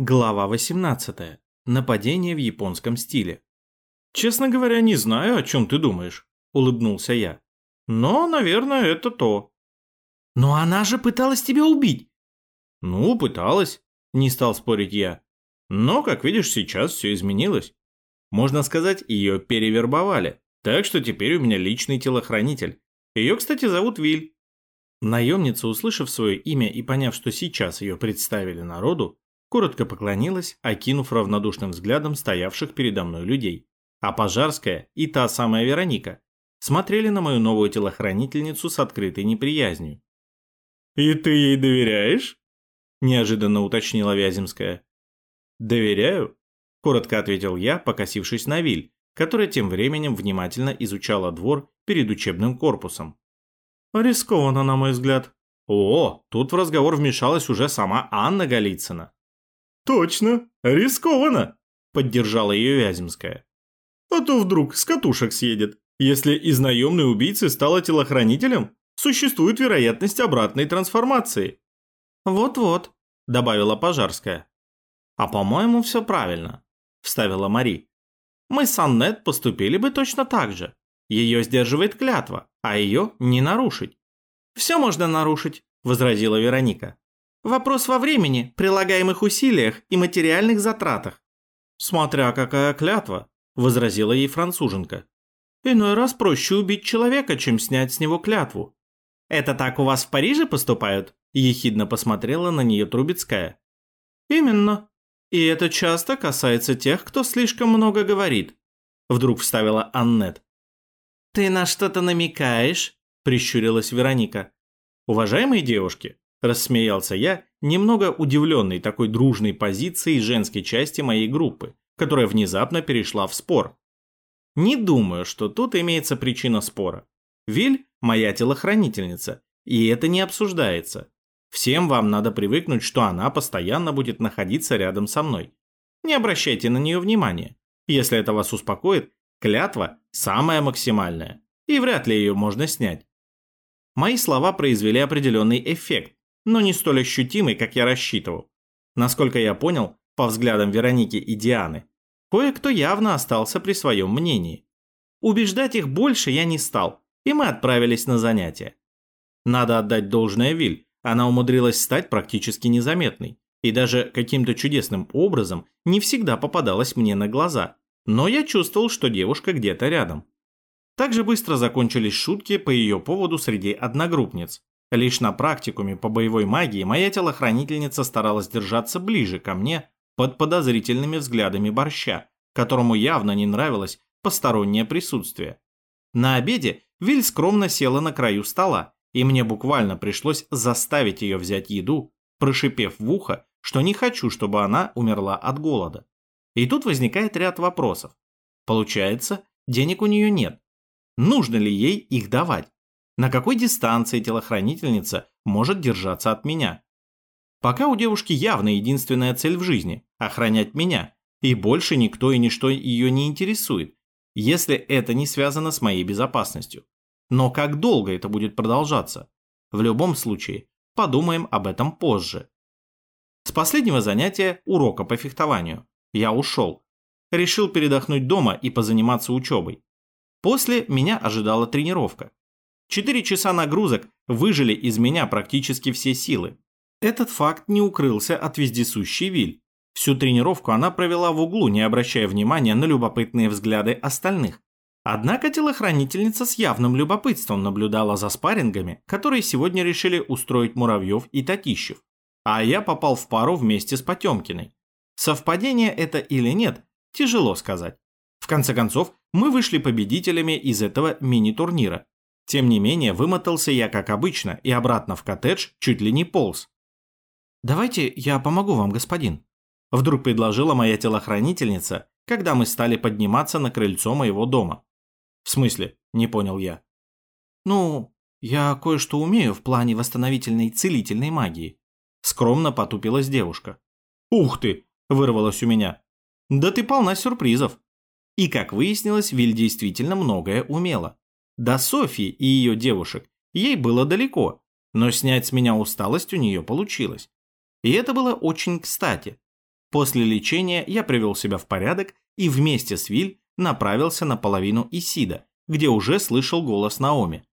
Глава 18. Нападение в японском стиле. «Честно говоря, не знаю, о чем ты думаешь», – улыбнулся я. «Но, наверное, это то». «Но она же пыталась тебя убить!» «Ну, пыталась», – не стал спорить я. «Но, как видишь, сейчас все изменилось. Можно сказать, ее перевербовали, так что теперь у меня личный телохранитель. Ее, кстати, зовут Виль». Наемница, услышав свое имя и поняв, что сейчас ее представили народу, коротко поклонилась, окинув равнодушным взглядом стоявших передо мной людей. А Пожарская и та самая Вероника смотрели на мою новую телохранительницу с открытой неприязнью. «И ты ей доверяешь?» – неожиданно уточнила Вяземская. «Доверяю», – коротко ответил я, покосившись на Виль, которая тем временем внимательно изучала двор перед учебным корпусом. «Рискованно, на мой взгляд». «О, тут в разговор вмешалась уже сама Анна Голицына. «Точно, рискованно», – поддержала ее Вяземская. «А то вдруг с катушек съедет. Если из наемной убийцы стала телохранителем, существует вероятность обратной трансформации». «Вот-вот», – добавила Пожарская. «А по-моему, все правильно», – вставила Мари. «Мы с Аннет поступили бы точно так же. Ее сдерживает клятва, а ее не нарушить». «Все можно нарушить», – возразила Вероника. Вопрос во времени, прилагаемых усилиях и материальных затратах. Смотря какая клятва, возразила ей француженка. Иной раз проще убить человека, чем снять с него клятву. Это так у вас в Париже поступают? Ехидно посмотрела на нее Трубецкая. Именно. И это часто касается тех, кто слишком много говорит. Вдруг вставила Аннет. Ты на что-то намекаешь? Прищурилась Вероника. Уважаемые девушки, Рассмеялся я, немного удивленный такой дружной позицией женской части моей группы, которая внезапно перешла в спор. Не думаю, что тут имеется причина спора. Виль – моя телохранительница, и это не обсуждается. Всем вам надо привыкнуть, что она постоянно будет находиться рядом со мной. Не обращайте на нее внимания. Если это вас успокоит, клятва самая максимальная, и вряд ли ее можно снять. Мои слова произвели определенный эффект, но не столь ощутимый, как я рассчитывал. Насколько я понял, по взглядам Вероники и Дианы, кое-кто явно остался при своем мнении. Убеждать их больше я не стал, и мы отправились на занятия. Надо отдать должное Виль, она умудрилась стать практически незаметной, и даже каким-то чудесным образом не всегда попадалась мне на глаза, но я чувствовал, что девушка где-то рядом. Также быстро закончились шутки по ее поводу среди одногруппниц, Лишь на практикуме по боевой магии моя телохранительница старалась держаться ближе ко мне под подозрительными взглядами борща, которому явно не нравилось постороннее присутствие. На обеде Виль скромно села на краю стола, и мне буквально пришлось заставить ее взять еду, прошипев в ухо, что не хочу, чтобы она умерла от голода. И тут возникает ряд вопросов. Получается, денег у нее нет. Нужно ли ей их давать? На какой дистанции телохранительница может держаться от меня. Пока у девушки явно единственная цель в жизни – охранять меня, и больше никто и ничто ее не интересует, если это не связано с моей безопасностью. Но как долго это будет продолжаться? В любом случае, подумаем об этом позже. С последнего занятия урока по фехтованию я ушел. Решил передохнуть дома и позаниматься учебой. После меня ожидала тренировка. Четыре часа нагрузок выжили из меня практически все силы. Этот факт не укрылся от вездесущей Виль. Всю тренировку она провела в углу, не обращая внимания на любопытные взгляды остальных. Однако телохранительница с явным любопытством наблюдала за спаррингами, которые сегодня решили устроить Муравьев и Татищев. А я попал в пару вместе с Потемкиной. Совпадение это или нет, тяжело сказать. В конце концов, мы вышли победителями из этого мини-турнира, тем не менее, вымотался я, как обычно, и обратно в коттедж чуть ли не полз. «Давайте я помогу вам, господин», – вдруг предложила моя телохранительница, когда мы стали подниматься на крыльцо моего дома. «В смысле?» – не понял я. «Ну, я кое-что умею в плане восстановительной целительной магии», – скромно потупилась девушка. «Ух ты!» – вырвалось у меня. «Да ты полна сюрпризов». И, как выяснилось, Виль действительно многое умела. До Софьи и ее девушек ей было далеко, но снять с меня усталость у нее получилось. И это было очень кстати. После лечения я привел себя в порядок и вместе с Виль направился на половину Исида, где уже слышал голос Наоми.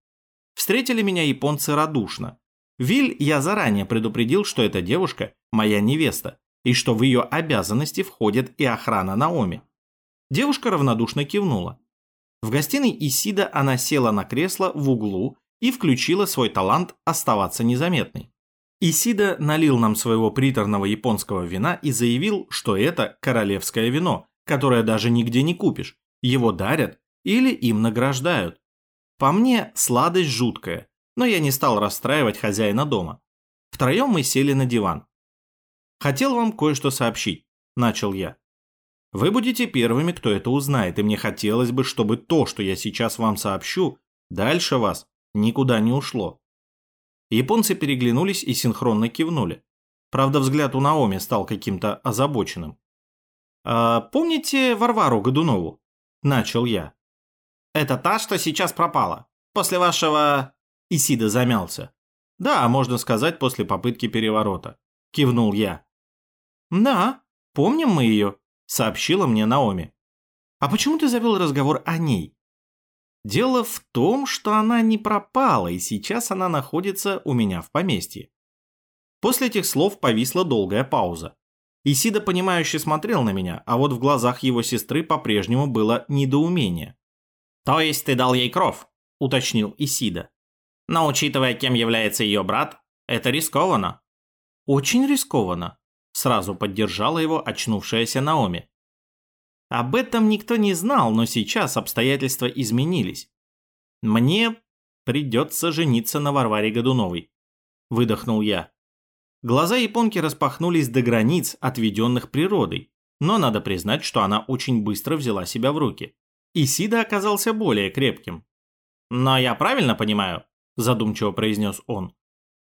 Встретили меня японцы радушно. Виль я заранее предупредил, что эта девушка – моя невеста, и что в ее обязанности входит и охрана Наоми. Девушка равнодушно кивнула. В гостиной Исида она села на кресло в углу и включила свой талант оставаться незаметной. Исида налил нам своего приторного японского вина и заявил, что это королевское вино, которое даже нигде не купишь. Его дарят или им награждают. По мне, сладость жуткая, но я не стал расстраивать хозяина дома. Втроем мы сели на диван. «Хотел вам кое-что сообщить», – начал я. «Вы будете первыми, кто это узнает, и мне хотелось бы, чтобы то, что я сейчас вам сообщу, дальше вас никуда не ушло. Японцы переглянулись и синхронно кивнули. Правда, взгляд у Наоми стал каким-то озабоченным. «А, «Помните Варвару Годунову?» – начал я. «Это та, что сейчас пропала. После вашего...» Исида замялся. «Да, можно сказать, после попытки переворота», – кивнул я. «Да, помним мы ее», – сообщила мне Наоми. «А почему ты завел разговор о ней?» Дело в том, что она не пропала, и сейчас она находится у меня в поместье. После этих слов повисла долгая пауза. Исида понимающе смотрел на меня, а вот в глазах его сестры по-прежнему было недоумение. «То есть ты дал ей кров?» – уточнил Исида. «Но учитывая, кем является ее брат, это рискованно». «Очень рискованно», – сразу поддержала его очнувшаяся Наоми. Об этом никто не знал, но сейчас обстоятельства изменились. Мне придется жениться на Варваре Годуновой. Выдохнул я. Глаза японки распахнулись до границ, отведенных природой, но надо признать, что она очень быстро взяла себя в руки. Исида оказался более крепким. «Но я правильно понимаю?» – задумчиво произнес он.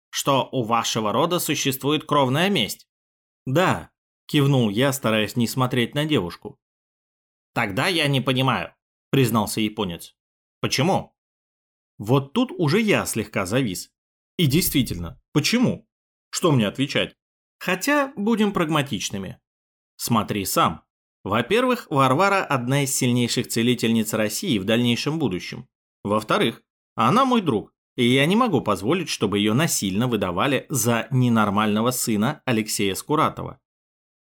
«Что у вашего рода существует кровная месть?» «Да», – кивнул я, стараясь не смотреть на девушку. «Тогда я не понимаю», – признался японец. «Почему?» Вот тут уже я слегка завис. И действительно, почему? Что мне отвечать? Хотя будем прагматичными. Смотри сам. Во-первых, Варвара – одна из сильнейших целительниц России в дальнейшем будущем. Во-вторых, она мой друг, и я не могу позволить, чтобы ее насильно выдавали за ненормального сына Алексея Скуратова.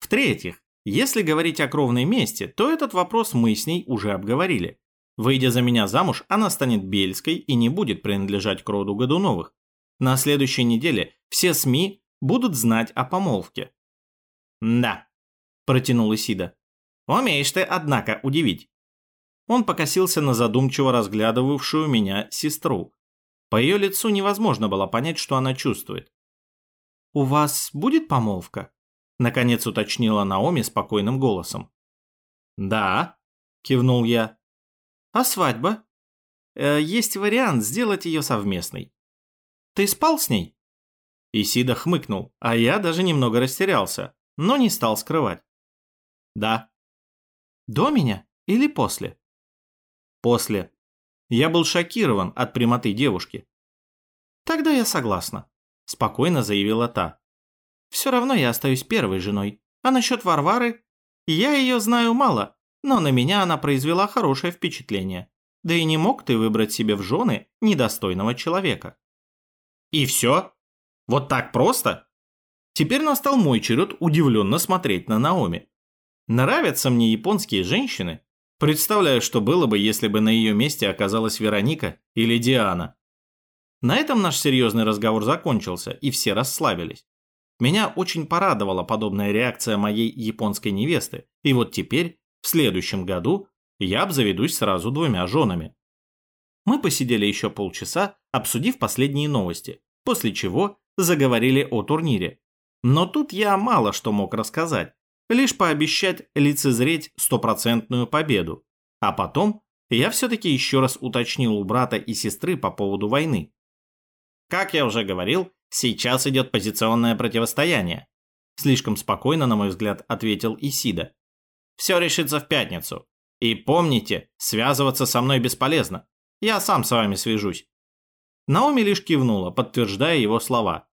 В-третьих, если говорить о кровной мести, то этот вопрос мы с ней уже обговорили. Выйдя за меня замуж, она станет Бельской и не будет принадлежать к роду Годуновых. На следующей неделе все СМИ будут знать о помолвке. «Да», – протянул Исида. «Умеешь ты, однако, удивить». Он покосился на задумчиво разглядывавшую меня сестру. По ее лицу невозможно было понять, что она чувствует. «У вас будет помолвка?» Наконец уточнила Наоми спокойным голосом. «Да», – кивнул я. «А свадьба?» э, «Есть вариант сделать ее совместной». «Ты спал с ней?» Исида хмыкнул, а я даже немного растерялся, но не стал скрывать. «Да». «До меня или после?» «После». Я был шокирован от прямоты девушки. «Тогда я согласна», – спокойно заявила та. Все равно я остаюсь первой женой. А насчет Варвары? Я ее знаю мало, но на меня она произвела хорошее впечатление. Да и не мог ты выбрать себе в жены недостойного человека. И все? Вот так просто? Теперь настал мой черед удивленно смотреть на Наоми. Нравятся мне японские женщины. Представляю, что было бы, если бы на ее месте оказалась Вероника или Диана. На этом наш серьезный разговор закончился, и все расслабились. Меня очень порадовала подобная реакция моей японской невесты, и вот теперь, в следующем году, я обзаведусь сразу двумя женами. Мы посидели еще полчаса, обсудив последние новости, после чего заговорили о турнире. Но тут я мало что мог рассказать, лишь пообещать лицезреть стопроцентную победу. А потом я все-таки еще раз уточнил у брата и сестры по поводу войны. Как я уже говорил, Сейчас идет позиционное противостояние. Слишком спокойно, на мой взгляд, ответил Исида. Все решится в пятницу. И помните, связываться со мной бесполезно. Я сам с вами свяжусь. Наоми лишь кивнула, подтверждая его слова.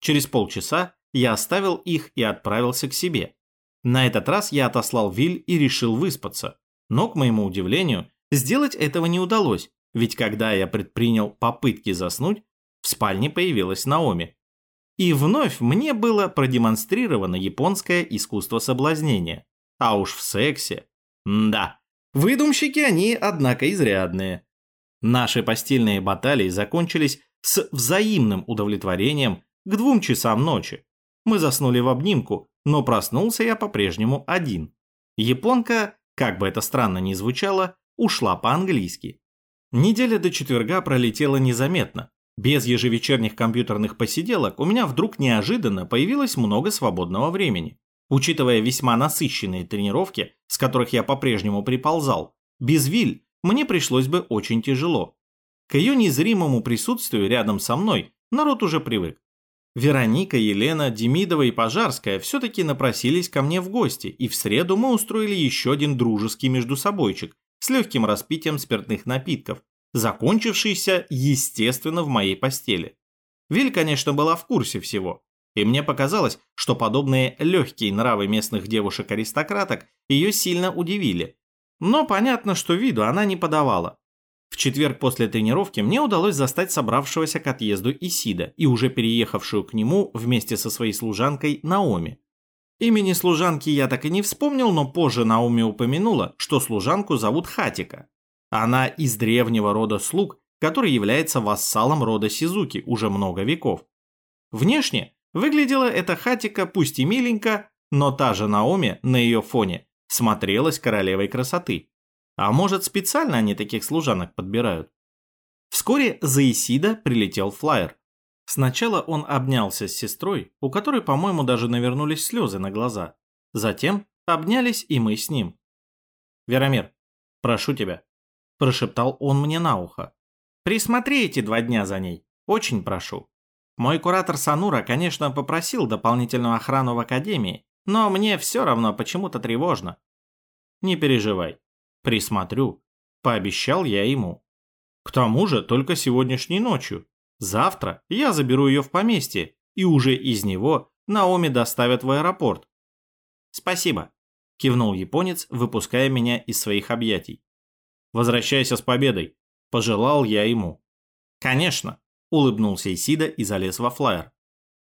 Через полчаса я оставил их и отправился к себе. На этот раз я отослал Виль и решил выспаться. Но, к моему удивлению, сделать этого не удалось, ведь когда я предпринял попытки заснуть, в спальне появилась Наоми. И вновь мне было продемонстрировано японское искусство соблазнения. А уж в сексе. М да, выдумщики они, однако, изрядные. Наши постельные баталии закончились с взаимным удовлетворением к двум часам ночи. Мы заснули в обнимку, но проснулся я по-прежнему один. Японка, как бы это странно ни звучало, ушла по-английски. Неделя до четверга пролетела незаметно. Без ежевечерних компьютерных посиделок у меня вдруг неожиданно появилось много свободного времени. Учитывая весьма насыщенные тренировки, с которых я по-прежнему приползал, без Виль мне пришлось бы очень тяжело. К ее незримому присутствию рядом со мной народ уже привык. Вероника, Елена, Демидова и Пожарская все-таки напросились ко мне в гости, и в среду мы устроили еще один дружеский междусобойчик с легким распитием спиртных напитков, закончившийся, естественно, в моей постели. Виль, конечно, была в курсе всего, и мне показалось, что подобные легкие нравы местных девушек-аристократок ее сильно удивили. Но понятно, что виду она не подавала. В четверг после тренировки мне удалось застать собравшегося к отъезду Исида и уже переехавшую к нему вместе со своей служанкой Наоми. Имени служанки я так и не вспомнил, но позже Наоми упомянула, что служанку зовут Хатика. Она из древнего рода слуг, который является вассалом рода Сизуки уже много веков. Внешне выглядела эта Хатика пусть и миленько, но та же Наоми на ее фоне смотрелась королевой красоты. А может, специально они таких служанок подбирают? Вскоре за Исида прилетел флайер. Сначала он обнялся с сестрой, у которой, по-моему, даже навернулись слезы на глаза. Затем обнялись и мы с ним. «Веромир, прошу тебя», – прошептал он мне на ухо. «Присмотри эти два дня за ней. Очень прошу. Мой куратор Санура, конечно, попросил дополнительную охрану в Академии, но мне все равно почему-то тревожно. Не переживай. Присмотрю. Пообещал я ему. К тому же только сегодняшней ночью. Завтра я заберу ее в поместье, и уже из него Наоми доставят в аэропорт. Спасибо, кивнул японец, выпуская меня из своих объятий. Возвращайся с победой, пожелал я ему. Конечно, улыбнулся Исида и залез во флайер.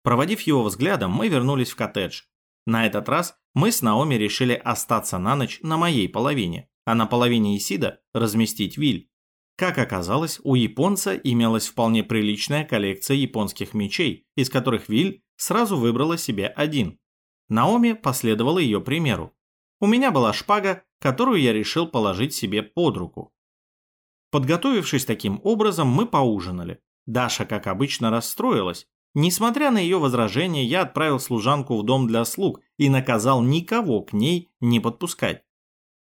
Проводив его взглядом, мы вернулись в коттедж. На этот раз мы с Наоми решили остаться на ночь на моей половине а на половине Исида разместить виль. Как оказалось, у японца имелась вполне приличная коллекция японских мечей, из которых Виль сразу выбрала себе один. Наоми последовала ее примеру. У меня была шпага, которую я решил положить себе под руку. Подготовившись таким образом, мы поужинали. Даша, как обычно, расстроилась. Несмотря на ее возражения, я отправил служанку в дом для слуг и наказал никого к ней не подпускать.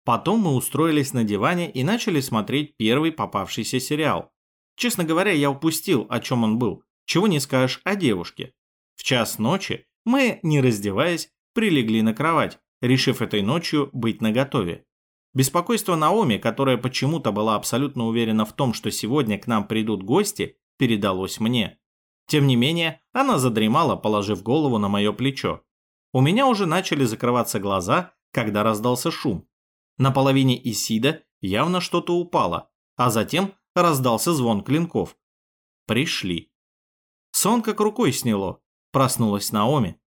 Потом мы устроились на диване и начали смотреть первый попавшийся сериал. Честно говоря, я упустил, о чем он был. Чего не скажешь о девушке. В час ночи мы, не раздеваясь, прилегли на кровать, решив этой ночью быть наготове. Беспокойство Наоми, которая почему-то была абсолютно уверена в том, что сегодня к нам придут гости, передалось мне. Тем не менее, она задремала, положив голову на мое плечо. У меня уже начали закрываться глаза, когда раздался шум. На половине Исида явно что-то упало, а затем раздался звон клинков. Пришли. Сон как рукой сняло. Проснулась Наоми.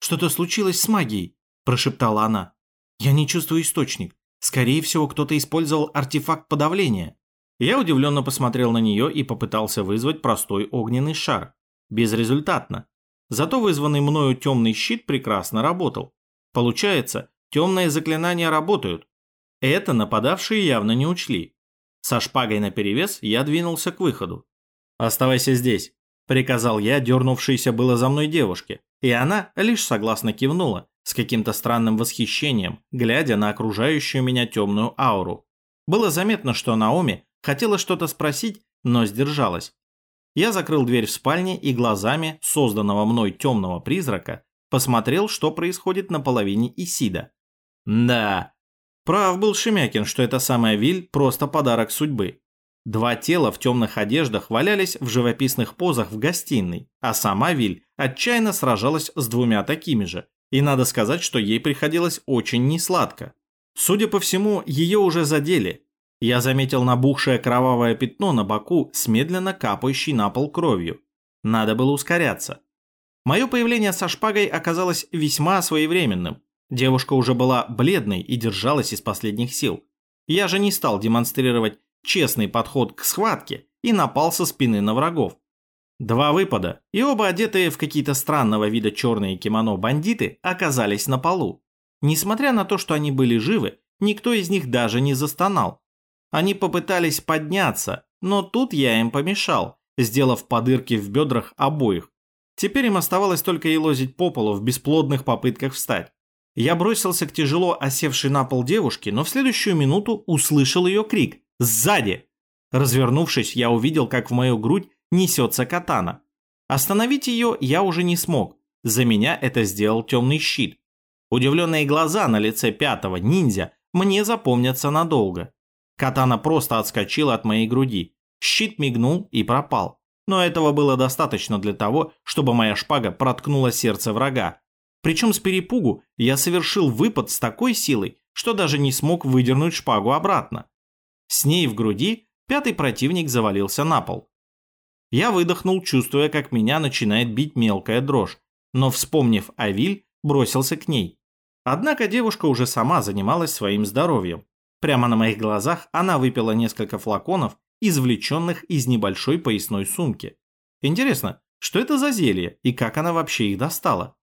«Что-то случилось с магией», – прошептала она. «Я не чувствую источник. Скорее всего, кто-то использовал артефакт подавления». Я удивленно посмотрел на нее и попытался вызвать простой огненный шар. Безрезультатно. Зато вызванный мною темный щит прекрасно работал. Получается, темные заклинания работают, это нападавшие явно не учли. Со шпагой наперевес я двинулся к выходу. «Оставайся здесь», – приказал я дернувшейся было за мной девушке, и она лишь согласно кивнула, с каким-то странным восхищением, глядя на окружающую меня темную ауру. Было заметно, что Наоми хотела что-то спросить, но сдержалась. Я закрыл дверь в спальне и глазами созданного мной темного призрака посмотрел, что происходит на половине Исида. Да, Прав был Шемякин, что эта самая Виль – просто подарок судьбы. Два тела в темных одеждах валялись в живописных позах в гостиной, а сама Виль отчаянно сражалась с двумя такими же, И надо сказать, что ей приходилось очень несладко. Судя по всему, ее уже задели. Я заметил набухшее кровавое пятно на боку с медленно капающей на пол кровью. Надо было ускоряться. Мое появление со шпагой оказалось весьма своевременным. Девушка уже была бледной и держалась из последних сил. Я же не стал демонстрировать честный подход к схватке и напал со спины на врагов. Два выпада, и оба одетые в какие-то странного вида черные кимоно бандиты оказались на полу. Несмотря на то, что они были живы, никто из них даже не застонал. Они попытались подняться, но тут я им помешал, сделав подырки в бедрах обоих. Теперь им оставалось только елозить по полу в бесплодных попытках встать. Я бросился к тяжело осевшей на пол девушке, но в следующую минуту услышал ее крик «Сзади!». Развернувшись, я увидел, как в мою грудь несется катана. Остановить ее я уже не смог. За меня это сделал темный щит. Удивленные глаза на лице пятого ниндзя мне запомнятся надолго. Катана просто отскочила от моей груди. Щит мигнул и пропал. Но этого было достаточно для того, чтобы моя шпага проткнула сердце врага. Причем с перепугу я совершил выпад с такой силой, что даже не смог выдернуть шпагу обратно. С ней в груди пятый противник завалился на пол. Я выдохнул, чувствуя, как меня начинает бить мелкая дрожь, но, вспомнив о Виль, бросился к ней. Однако девушка уже сама занималась своим здоровьем. Прямо на моих глазах она выпила несколько флаконов, извлеченных из небольшой поясной сумки. Интересно, что это за зелье и как она вообще их достала?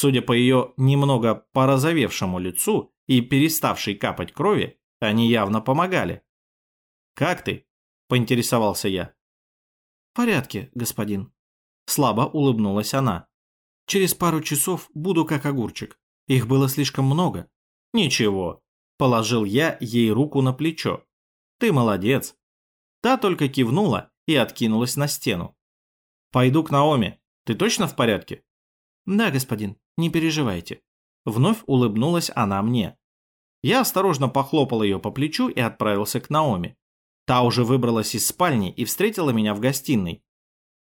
Судя по ее немного порозовевшему лицу и переставшей капать крови, они явно помогали. «Как ты?» – поинтересовался я. «В порядке, господин». Слабо улыбнулась она. «Через пару часов буду как огурчик. Их было слишком много». «Ничего, Положил я ей руку на плечо. «Ты молодец». Та только кивнула и откинулась на стену. «Пойду к Наоми. Ты точно в порядке?» «Да, господин, не переживайте». Вновь улыбнулась она мне. Я осторожно похлопал ее по плечу и отправился к Наоми. Та уже выбралась из спальни и встретила меня в гостиной.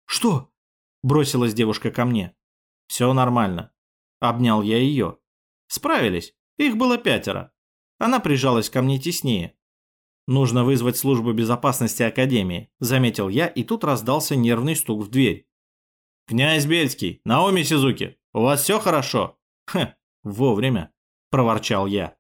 «Что?» – бросилась девушка ко мне. «Все нормально». Обнял я ее. Справились. Их было пятеро. Она прижалась ко мне теснее. «Нужно вызвать службу безопасности Академии», – заметил я, и тут раздался нервный стук в дверь. «Князь Бельский, Наоми Сизуки, у вас все хорошо?» «Хм, вовремя», – проворчал я.